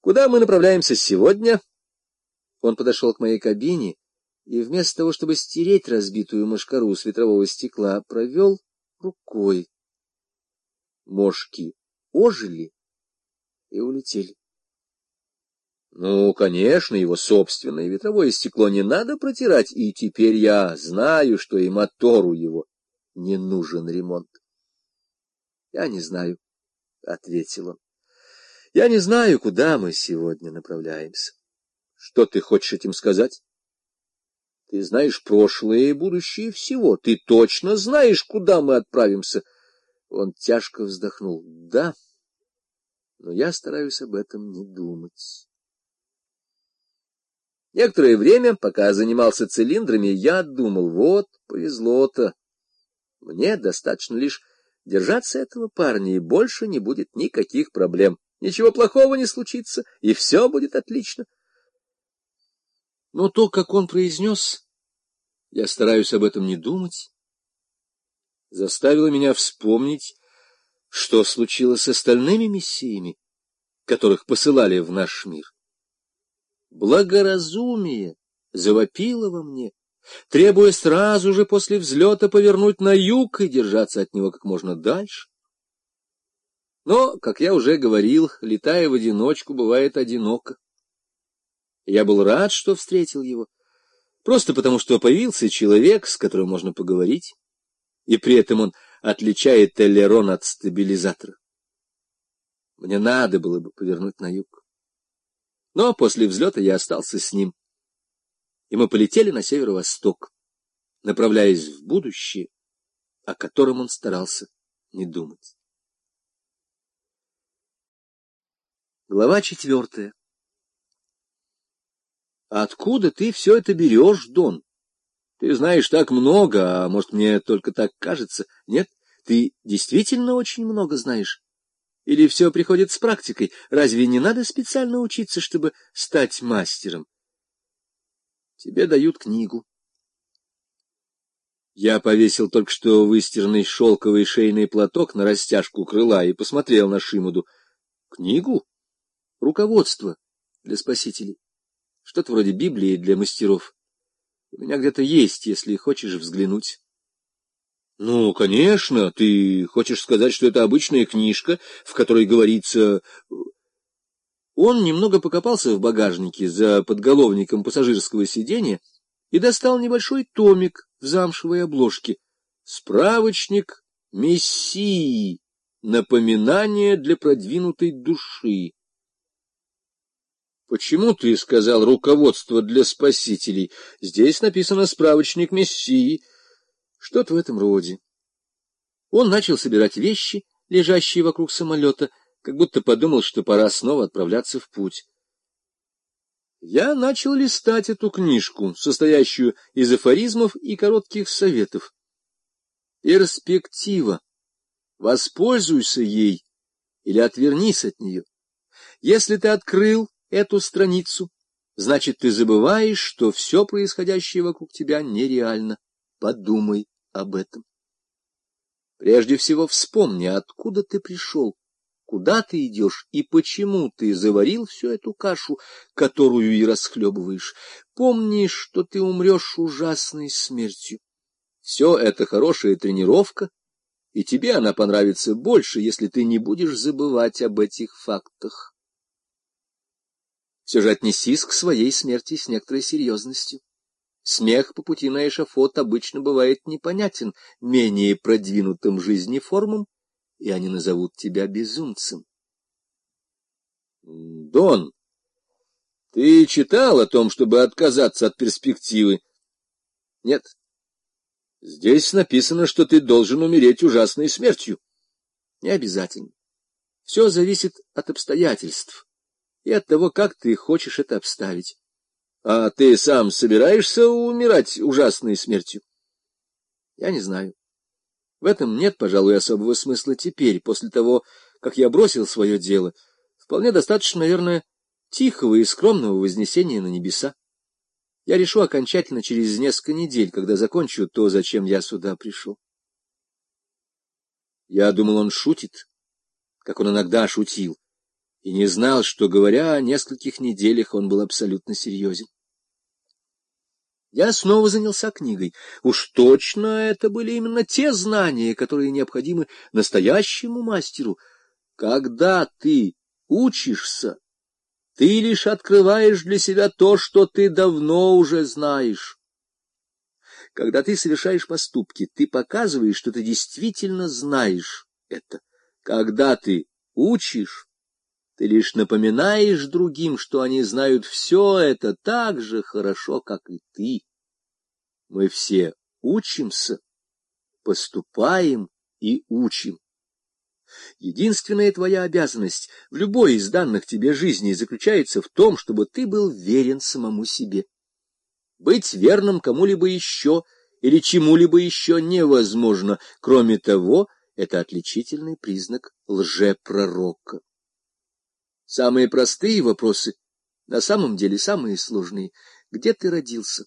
Куда мы направляемся сегодня? Он подошел к моей кабине и вместо того, чтобы стереть разбитую мошкару с ветрового стекла, провел рукой. Мошки ожили и улетели. Ну, конечно, его собственное ветровое стекло не надо протирать, и теперь я знаю, что и мотору его не нужен ремонт. — Я не знаю, — ответил он. — Я не знаю, куда мы сегодня направляемся. Что ты хочешь этим сказать? Ты знаешь прошлое и будущее всего. Ты точно знаешь, куда мы отправимся. Он тяжко вздохнул. Да, но я стараюсь об этом не думать. Некоторое время, пока занимался цилиндрами, я думал, вот, повезло-то. Мне достаточно лишь держаться этого парня, и больше не будет никаких проблем. Ничего плохого не случится, и все будет отлично. Но то, как он произнес, я стараюсь об этом не думать, заставило меня вспомнить, что случилось с остальными мессиями, которых посылали в наш мир. Благоразумие завопило во мне, требуя сразу же после взлета повернуть на юг и держаться от него как можно дальше. Но, как я уже говорил, летая в одиночку, бывает одиноко. Я был рад, что встретил его, просто потому что появился человек, с которым можно поговорить, и при этом он отличает эллерон от стабилизатора. Мне надо было бы повернуть на юг. Но после взлета я остался с ним, и мы полетели на северо-восток, направляясь в будущее, о котором он старался не думать. Глава четвертая Откуда ты все это берешь, Дон? Ты знаешь так много, а может, мне только так кажется. Нет, ты действительно очень много знаешь. Или все приходит с практикой? Разве не надо специально учиться, чтобы стать мастером? Тебе дают книгу. Я повесил только что выстиранный шелковый шейный платок на растяжку крыла и посмотрел на Шимуду. Книгу? Руководство для спасителей. Что-то вроде Библии для мастеров. У меня где-то есть, если хочешь взглянуть. Ну, конечно, ты хочешь сказать, что это обычная книжка, в которой говорится... Он немного покопался в багажнике за подголовником пассажирского сиденья и достал небольшой томик в замшевой обложке. Справочник Мессии. Напоминание для продвинутой души. Почему ты сказал руководство для спасителей? Здесь написано справочник Мессии. Что-то в этом роде. Он начал собирать вещи, лежащие вокруг самолета, как будто подумал, что пора снова отправляться в путь. Я начал листать эту книжку, состоящую из афоризмов и коротких советов. Перспектива. Воспользуйся ей или отвернись от нее. Если ты открыл эту страницу, значит, ты забываешь, что все происходящее вокруг тебя нереально. Подумай об этом. Прежде всего вспомни, откуда ты пришел, куда ты идешь и почему ты заварил всю эту кашу, которую и расхлебываешь. Помни, что ты умрешь ужасной смертью. Все это хорошая тренировка, и тебе она понравится больше, если ты не будешь забывать об этих фактах все же отнесись к своей смерти с некоторой серьезностью. Смех по пути на эшафот обычно бывает непонятен менее продвинутым жизнеформам, и они назовут тебя безумцем. Дон, ты читал о том, чтобы отказаться от перспективы? Нет. Здесь написано, что ты должен умереть ужасной смертью. Не обязательно. Все зависит от обстоятельств и от того, как ты хочешь это обставить. А ты сам собираешься умирать ужасной смертью? Я не знаю. В этом нет, пожалуй, особого смысла теперь, после того, как я бросил свое дело. Вполне достаточно, наверное, тихого и скромного вознесения на небеса. Я решу окончательно через несколько недель, когда закончу то, зачем я сюда пришел. Я думал, он шутит, как он иногда шутил и не знал, что, говоря о нескольких неделях, он был абсолютно серьезен. Я снова занялся книгой. Уж точно это были именно те знания, которые необходимы настоящему мастеру. Когда ты учишься, ты лишь открываешь для себя то, что ты давно уже знаешь. Когда ты совершаешь поступки, ты показываешь, что ты действительно знаешь это. Когда ты учишь, ты лишь напоминаешь другим, что они знают все это так же хорошо, как и ты. Мы все учимся, поступаем и учим. Единственная твоя обязанность в любой из данных тебе жизни заключается в том, чтобы ты был верен самому себе. Быть верным кому-либо еще или чему-либо еще невозможно. Кроме того, это отличительный признак лжепророка. Самые простые вопросы, на самом деле самые сложные. Где ты родился?